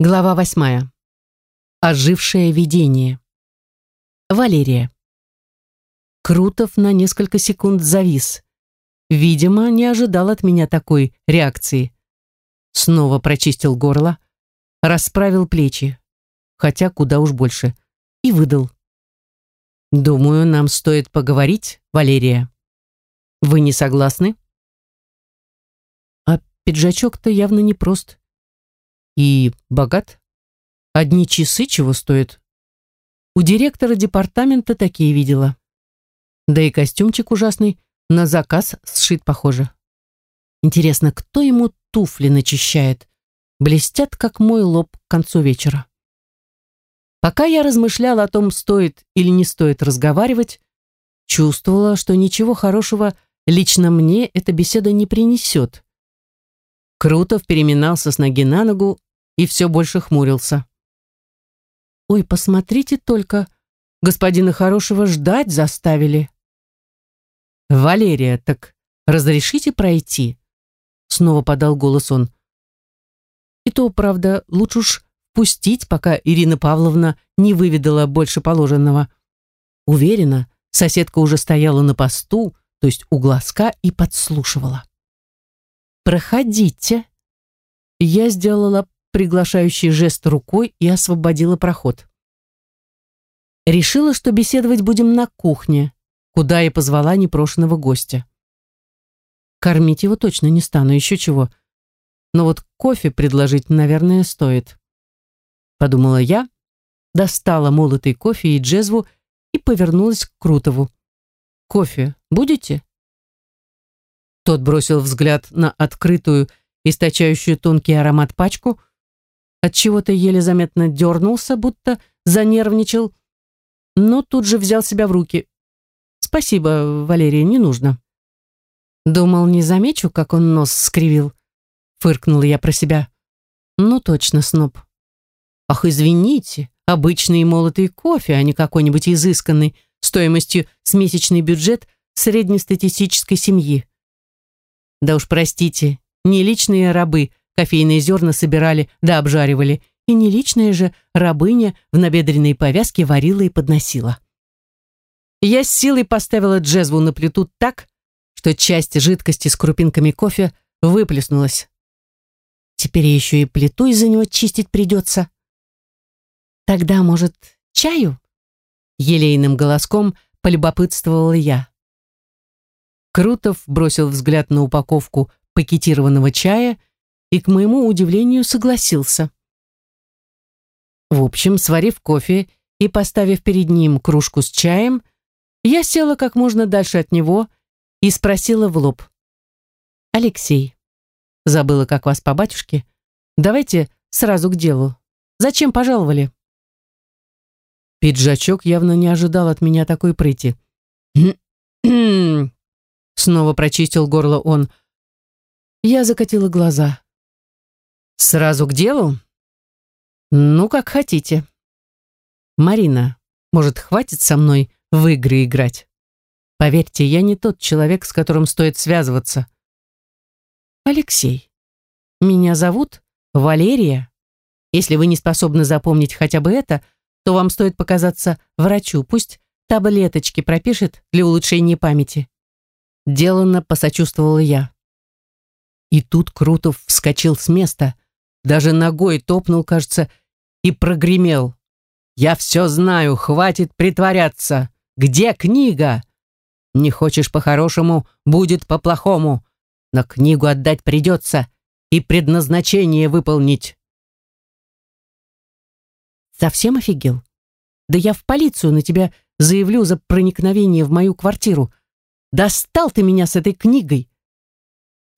Глава восьмая. Ожившее видение. Валерия. Крутов на несколько секунд завис. Видимо, не ожидал от меня такой реакции. Снова прочистил горло, расправил плечи, хотя куда уж больше, и выдал. «Думаю, нам стоит поговорить, Валерия. Вы не согласны?» А пиджачок-то явно непрост. И богат? Одни часы чего стоят? У директора департамента такие видела. Да и костюмчик ужасный, на заказ сшит, похоже. Интересно, кто ему туфли начищает? Блестят, как мой лоб к концу вечера. Пока я размышляла о том, стоит или не стоит разговаривать, чувствовала, что ничего хорошего лично мне эта беседа не принесет. Крутов переминался с ноги на ногу, и все больше хмурился. «Ой, посмотрите только, господина хорошего ждать заставили». «Валерия, так разрешите пройти?» Снова подал голос он. И то, правда, лучше уж пустить, пока Ирина Павловна не выведала больше положенного. Уверена, соседка уже стояла на посту, то есть у глазка, и подслушивала. «Проходите». Я сделала приглашающий жест рукой и освободила проход. Решила, что беседовать будем на кухне, куда и позвала непрошенного гостя. Кормить его точно не стану, еще чего. Но вот кофе предложить, наверное, стоит. Подумала я, достала молотый кофе и джезву и повернулась к Крутову. «Кофе будете?» Тот бросил взгляд на открытую, источающую тонкий аромат пачку, от чего то еле заметно дернулся, будто занервничал, но тут же взял себя в руки. «Спасибо, Валерия, не нужно». Думал, не замечу, как он нос скривил. Фыркнула я про себя. Ну точно, сноб. Ах, извините, обычный молотый кофе, а не какой-нибудь изысканный, стоимостью с месячный бюджет среднестатистической семьи. Да уж простите, не личные рабы, кофейные зерна собирали да обжаривали, и не личная же рабыня в набедренной повязке варила и подносила. Я с силой поставила джезву на плиту так, что часть жидкости с крупинками кофе выплеснулась. Теперь еще и плиту из-за него чистить придется. Тогда, может, чаю? Елейным голоском полюбопытствовала я. Крутов бросил взгляд на упаковку пакетированного чая и, к моему удивлению, согласился. В общем, сварив кофе и поставив перед ним кружку с чаем, я села как можно дальше от него и спросила в лоб. «Алексей, забыла, как вас по батюшке? Давайте сразу к делу. Зачем пожаловали?» Пиджачок явно не ожидал от меня такой прыти. Снова прочистил горло он. Я закатила глаза. Сразу к делу? Ну, как хотите. Марина, может, хватит со мной в игры играть? Поверьте, я не тот человек, с которым стоит связываться. Алексей, меня зовут Валерия. Если вы не способны запомнить хотя бы это, то вам стоит показаться врачу, пусть таблеточки пропишет для улучшения памяти. Деланно посочувствовала я. И тут Крутов вскочил с места – даже ногой топнул, кажется, и прогремел. «Я все знаю, хватит притворяться! Где книга? Не хочешь по-хорошему, будет по-плохому, но книгу отдать придется и предназначение выполнить». «Совсем офигел? Да я в полицию на тебя заявлю за проникновение в мою квартиру. Достал ты меня с этой книгой!»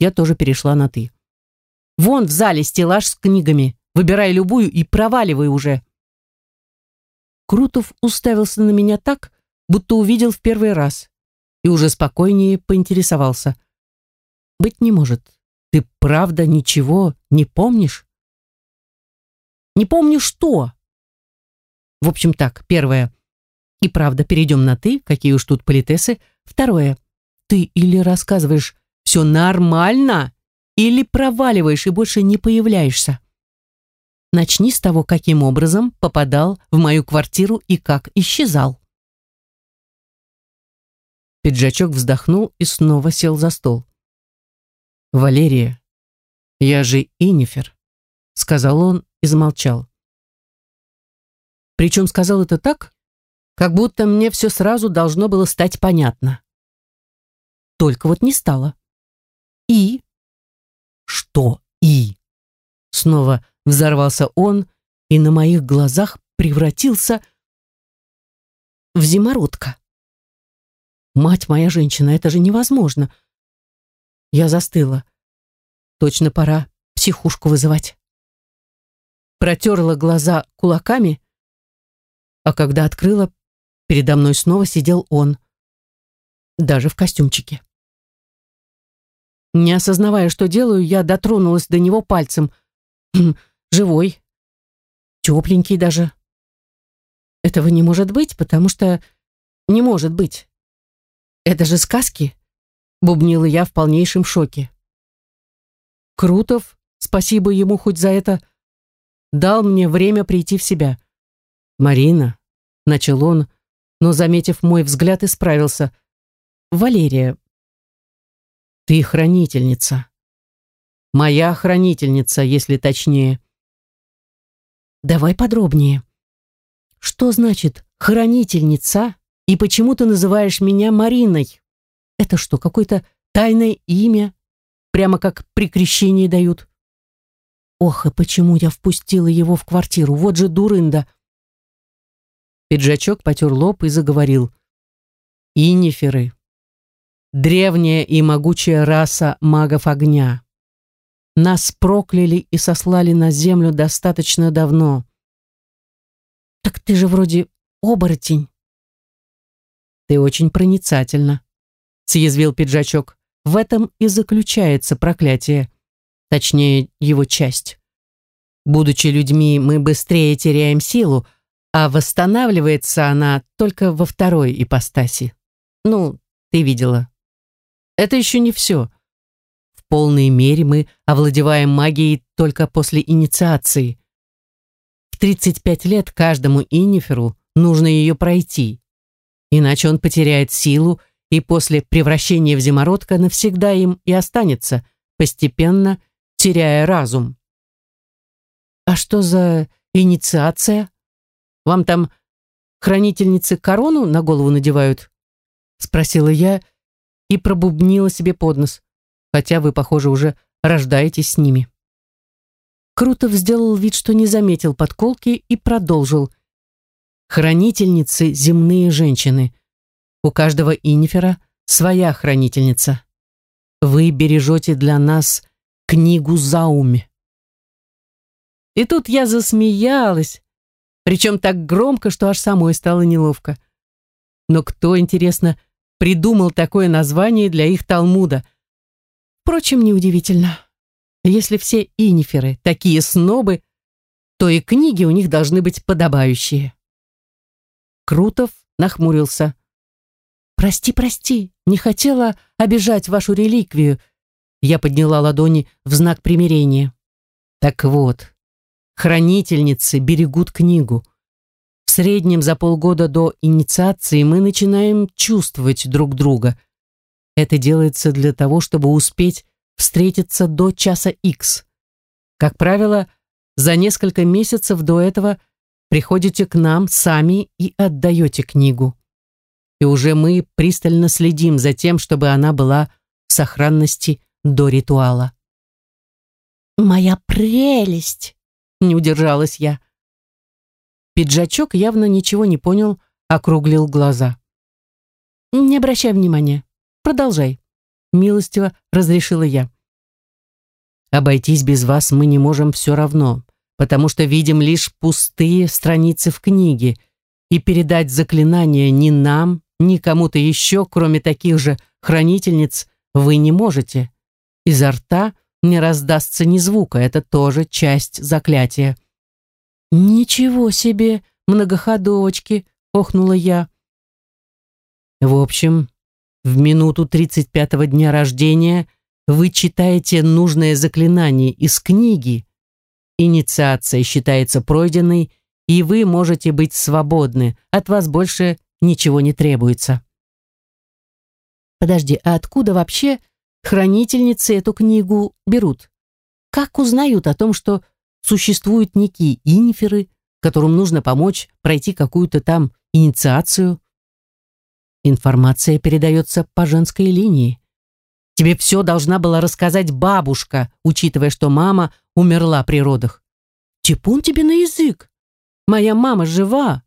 Я тоже перешла на «ты». Вон в зале стеллаж с книгами. Выбирай любую и проваливай уже. Крутов уставился на меня так, будто увидел в первый раз, и уже спокойнее поинтересовался. «Быть не может. Ты правда ничего не помнишь?» «Не помню что?» В общем так, первое. И правда, перейдем на «ты», какие уж тут политесы. Второе. Ты или рассказываешь «все нормально», или проваливаешь и больше не появляешься. Начни с того, каким образом попадал в мою квартиру и как исчезал. Пиджачок вздохнул и снова сел за стол. «Валерия, я же Инифер», — сказал он и замолчал. Причем сказал это так, как будто мне все сразу должно было стать понятно. Только вот не стало. «И?» «Что «и»?» Снова взорвался он и на моих глазах превратился в зимородка. Мать моя женщина, это же невозможно. Я застыла. Точно пора психушку вызывать. Протерла глаза кулаками, а когда открыла, передо мной снова сидел он, даже в костюмчике. Не осознавая, что делаю, я дотронулась до него пальцем. Хм, живой, тепленький даже. Этого не может быть, потому что не может быть. Это же сказки, бубнила я в полнейшем шоке. Крутов, спасибо ему хоть за это, дал мне время прийти в себя. Марина, начал он, но, заметив мой взгляд, исправился. Валерия, ты хранительница. Моя хранительница, если точнее. Давай подробнее. Что значит хранительница и почему ты называешь меня Мариной? Это что, какое-то тайное имя? Прямо как при крещении дают? Ох, и почему я впустила его в квартиру? Вот же дурында. Пиджачок потер лоб и заговорил. Иниферы. Древняя и могучая раса магов огня. Нас прокляли и сослали на землю достаточно давно. Так ты же вроде оборотень. Ты очень проницательна, съязвил пиджачок. В этом и заключается проклятие, точнее, его часть. Будучи людьми, мы быстрее теряем силу, а восстанавливается она только во второй ипостаси. Ну, ты видела. Это еще не все полной мере мы овладеваем магией только после инициации. В 35 лет каждому иниферу нужно ее пройти, иначе он потеряет силу и после превращения в зимородка навсегда им и останется, постепенно теряя разум. А что за инициация? Вам там хранительницы корону на голову надевают? Спросила я и пробубнила себе под нос хотя вы, похоже, уже рождаетесь с ними. Крутов сделал вид, что не заметил подколки и продолжил. Хранительницы – земные женщины. У каждого инифера своя хранительница. Вы бережете для нас книгу Зауми. И тут я засмеялась, причем так громко, что аж самой стало неловко. Но кто, интересно, придумал такое название для их Талмуда – Впрочем, неудивительно. Если все иниферы такие снобы, то и книги у них должны быть подобающие. Крутов нахмурился. «Прости, прости, не хотела обижать вашу реликвию». Я подняла ладони в знак примирения. Так вот, хранительницы берегут книгу. В среднем за полгода до инициации мы начинаем чувствовать друг друга – это делается для того, чтобы успеть встретиться до часа X. Как правило, за несколько месяцев до этого приходите к нам сами и отдаете книгу. И уже мы пристально следим за тем, чтобы она была в сохранности до ритуала. «Моя прелесть!» — не удержалась я. Пиджачок явно ничего не понял, округлил глаза. «Не обращай внимания. Продолжай. Милостиво разрешила я. Обойтись без вас мы не можем все равно, потому что видим лишь пустые страницы в книге, и передать заклинание ни нам, ни кому-то еще, кроме таких же хранительниц, вы не можете. Изо рта не раздастся ни звука, это тоже часть заклятия. «Ничего себе, многоходовочки!» — охнула я. В общем, в минуту 35-го дня рождения вы читаете нужное заклинание из книги Инициация считается пройденной, и вы можете быть свободны. От вас больше ничего не требуется. Подожди, а откуда вообще хранительницы эту книгу берут? Как узнают о том, что существуют некие инферы, которым нужно помочь пройти какую-то там инициацию? Информация передается по женской линии. Тебе все должна была рассказать бабушка, учитывая, что мама умерла при родах. Типун тебе на язык. Моя мама жива.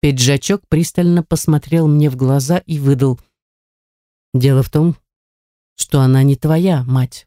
Пиджачок пристально посмотрел мне в глаза и выдал. Дело в том, что она не твоя мать.